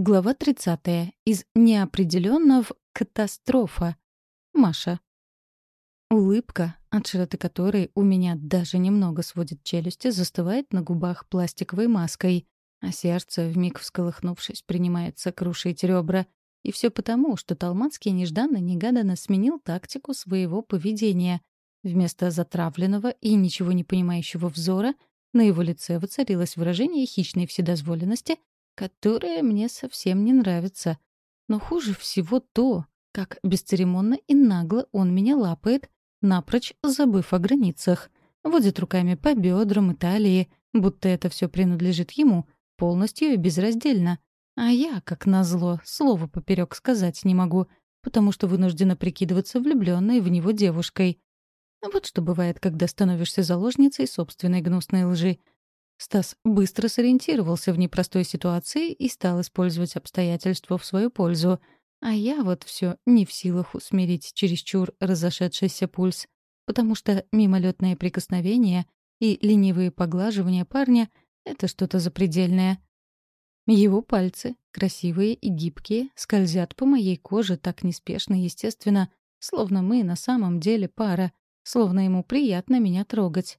Глава 30. Из неопределенно в катастрофа. Маша. Улыбка, от широты которой у меня даже немного сводит челюсти, застывает на губах пластиковой маской, а сердце, вмиг всколыхнувшись, принимается крушить ребра. И все потому, что Талмацкий нежданно-негаданно сменил тактику своего поведения. Вместо затравленного и ничего не понимающего взора на его лице воцарилось выражение хищной вседозволенности — которая мне совсем не нравится. Но хуже всего то, как бесцеремонно и нагло он меня лапает, напрочь забыв о границах. Водит руками по бедрам и талии, будто это все принадлежит ему, полностью и безраздельно. А я, как назло, слова поперек сказать не могу, потому что вынуждена прикидываться влюбленной в него девушкой. Вот что бывает, когда становишься заложницей собственной гнусной лжи. Стас быстро сориентировался в непростой ситуации и стал использовать обстоятельства в свою пользу. А я вот все не в силах усмирить чересчур разошедшийся пульс, потому что мимолетные прикосновения и ленивые поглаживания парня — это что-то запредельное. Его пальцы, красивые и гибкие, скользят по моей коже так неспешно и естественно, словно мы на самом деле пара, словно ему приятно меня трогать.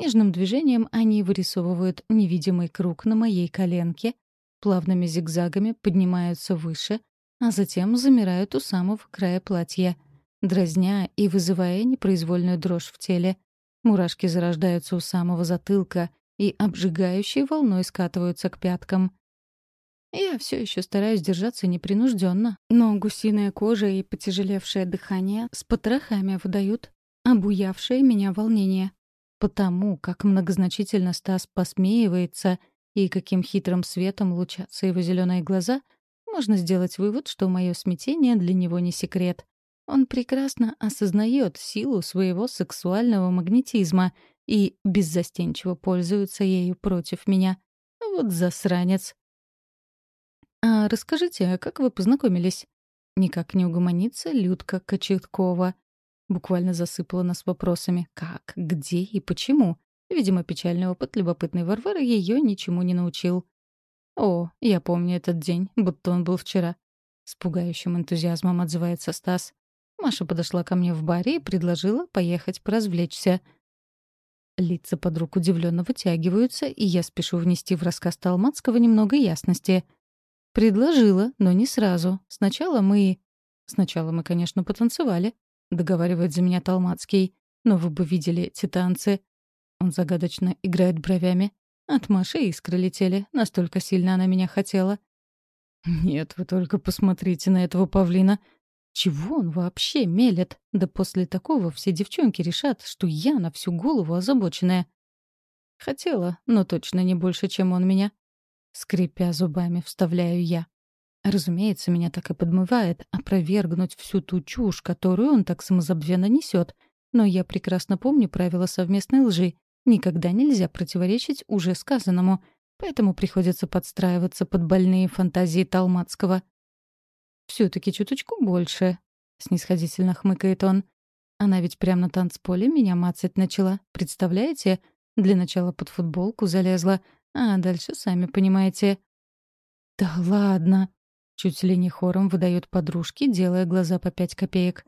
Нежным движением они вырисовывают невидимый круг на моей коленке, плавными зигзагами поднимаются выше, а затем замирают у самого края платья, дразня и вызывая непроизвольную дрожь в теле. Мурашки зарождаются у самого затылка и обжигающей волной скатываются к пяткам. Я все еще стараюсь держаться непринужденно, но гусиная кожа и потяжелевшее дыхание с потрохами выдают обуявшее меня волнение. Потому, как многозначительно Стас посмеивается и каким хитрым светом лучатся его зеленые глаза, можно сделать вывод, что мое смятение для него не секрет. Он прекрасно осознает силу своего сексуального магнетизма и беззастенчиво пользуется ею против меня. Вот засранец. «А расскажите, как вы познакомились?» Никак не угомонится Людка Кочеткова. Буквально засыпала нас вопросами «как?», «где?» и «почему?». Видимо, печальный опыт любопытной Варвары ее ничему не научил. «О, я помню этот день, будто он был вчера». С пугающим энтузиазмом отзывается Стас. Маша подошла ко мне в баре и предложила поехать поразвлечься. Лица подруг удивленно вытягиваются, и я спешу внести в рассказ Талмацкого немного ясности. Предложила, но не сразу. Сначала мы... Сначала мы, конечно, потанцевали. — договаривает за меня Талмацкий. «Но вы бы видели эти танцы». Он загадочно играет бровями. От Маши искры летели, настолько сильно она меня хотела. «Нет, вы только посмотрите на этого павлина. Чего он вообще мелет? Да после такого все девчонки решат, что я на всю голову озабоченная». Хотела, но точно не больше, чем он меня. Скрипя зубами, вставляю я. Разумеется, меня так и подмывает опровергнуть всю ту чушь, которую он так самозабвенно несет. Но я прекрасно помню правила совместной лжи. Никогда нельзя противоречить уже сказанному, поэтому приходится подстраиваться под больные фантазии Талмацкого. «Все-таки чуточку больше», — снисходительно хмыкает он. «Она ведь прямо на танцполе меня мацать начала, представляете? Для начала под футболку залезла, а дальше сами понимаете». «Да ладно», Чуть ли не хором выдают подружки, делая глаза по пять копеек.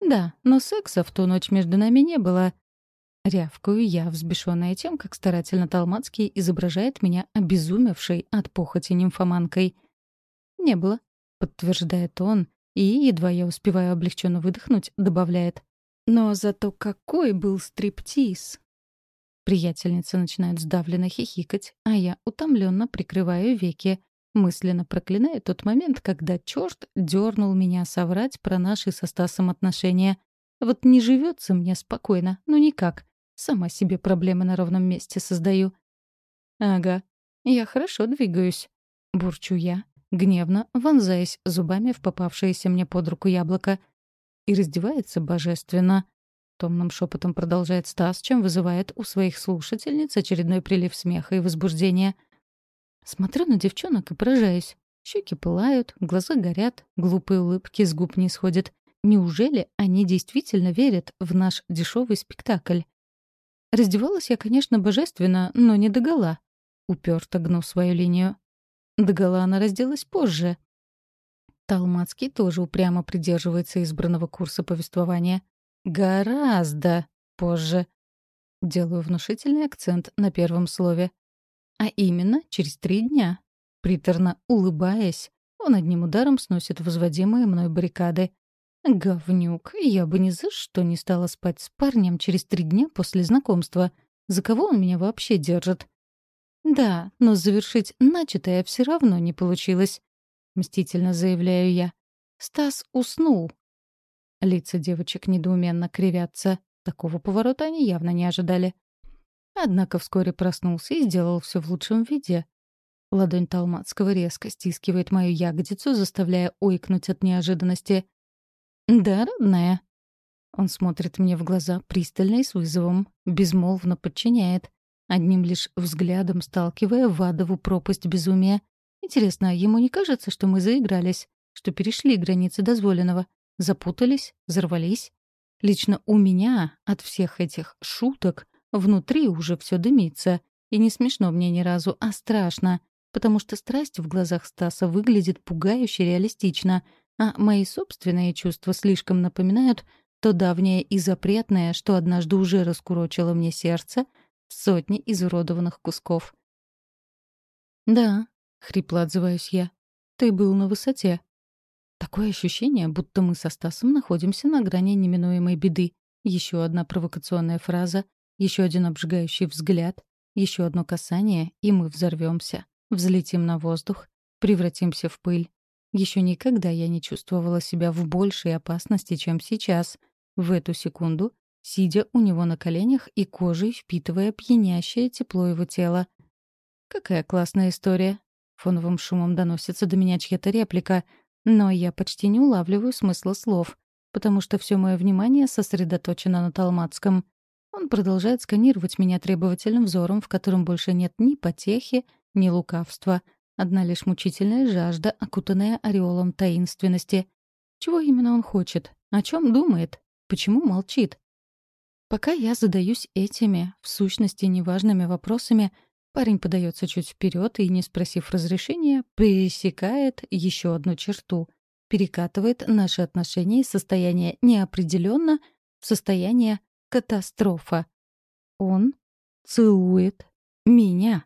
«Да, но секса в ту ночь между нами не было». Рявкаю я, взбешенная тем, как старательно Талмацкий изображает меня обезумевшей от похоти нимфоманкой. «Не было», — подтверждает он, и, едва я успеваю облегченно выдохнуть, добавляет. «Но зато какой был стриптиз!» Приятельница начинает сдавленно хихикать, а я утомленно прикрываю веки, Мысленно проклиная тот момент, когда черт дернул меня соврать про наши со Стасом отношения. Вот не живется мне спокойно, ну никак. Сама себе проблемы на ровном месте создаю. Ага, я хорошо двигаюсь. Бурчу я, гневно вонзаясь зубами в попавшееся мне под руку яблоко. И раздевается божественно. Томным шепотом продолжает Стас, чем вызывает у своих слушательниц очередной прилив смеха и возбуждения — Смотрю на девчонок и поражаюсь. Щеки пылают, глаза горят, глупые улыбки с губ не сходят. Неужели они действительно верят в наш дешевый спектакль? Раздевалась я, конечно, божественно, но не догола. Уперто гну свою линию. Догола она разделась позже. Талмацкий тоже упрямо придерживается избранного курса повествования. Гораздо позже. Делаю внушительный акцент на первом слове. А именно через три дня. Приторно улыбаясь, он одним ударом сносит возводимые мной баррикады. Говнюк, я бы ни за что не стала спать с парнем через три дня после знакомства. За кого он меня вообще держит? Да, но завершить начатое все равно не получилось. Мстительно заявляю я. Стас уснул. Лица девочек недоуменно кривятся. Такого поворота они явно не ожидали. Однако вскоре проснулся и сделал все в лучшем виде. Ладонь Талмацкого резко стискивает мою ягодицу, заставляя ойкнуть от неожиданности. «Да, родная». Он смотрит мне в глаза пристально и с вызовом, безмолвно подчиняет, одним лишь взглядом сталкивая в адову пропасть безумия. Интересно, а ему не кажется, что мы заигрались, что перешли границы дозволенного, запутались, взорвались? Лично у меня от всех этих шуток внутри уже все дымится, и не смешно мне ни разу, а страшно, потому что страсть в глазах Стаса выглядит пугающе реалистично — а мои собственные чувства слишком напоминают то давнее и запретное, что однажды уже раскурочило мне сердце в сотни изуродованных кусков. «Да», — хрипло отзываюсь я, — «ты был на высоте». Такое ощущение, будто мы со Стасом находимся на грани неминуемой беды. Еще одна провокационная фраза, еще один обжигающий взгляд, еще одно касание, и мы взорвемся, взлетим на воздух, превратимся в пыль. Еще никогда я не чувствовала себя в большей опасности, чем сейчас, в эту секунду, сидя у него на коленях и кожей впитывая пьянящее тепло его тела. «Какая классная история!» Фоновым шумом доносится до меня чья-то реплика, но я почти не улавливаю смысла слов, потому что все мое внимание сосредоточено на Талмацком. Он продолжает сканировать меня требовательным взором, в котором больше нет ни потехи, ни лукавства — Одна лишь мучительная жажда, окутанная ореолом таинственности. Чего именно он хочет? О чем думает? Почему молчит? Пока я задаюсь этими, в сущности, неважными вопросами, парень подается чуть вперед и, не спросив разрешения, пересекает еще одну черту, перекатывает наши отношения из состояния неопределенно в состояние катастрофа. Он целует меня.